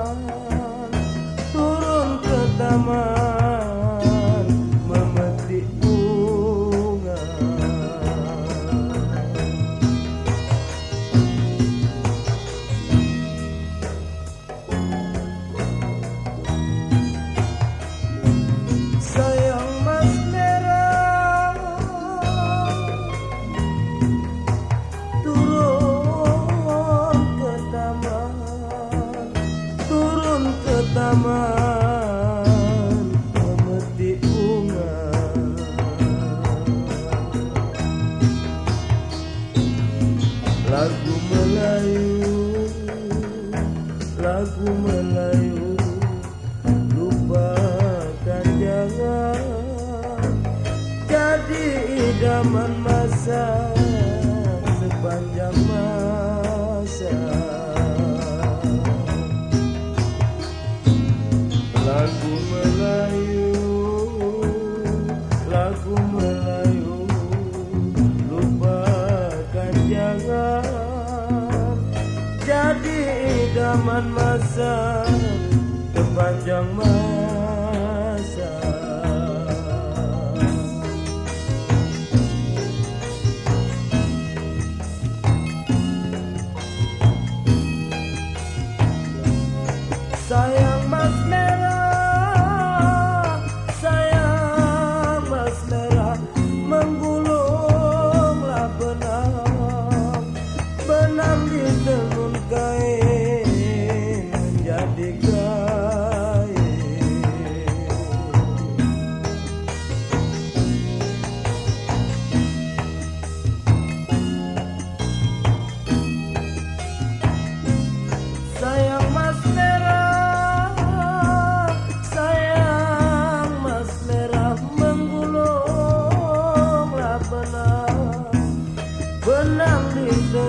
Oh. lagu Melayu lagu Melayu lupakan jangan jadi idaman masa sepanjang masa. Lagu Melayu lagu Melayu. Jadi idaman masa Sepanjang masa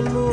alone.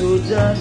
sudah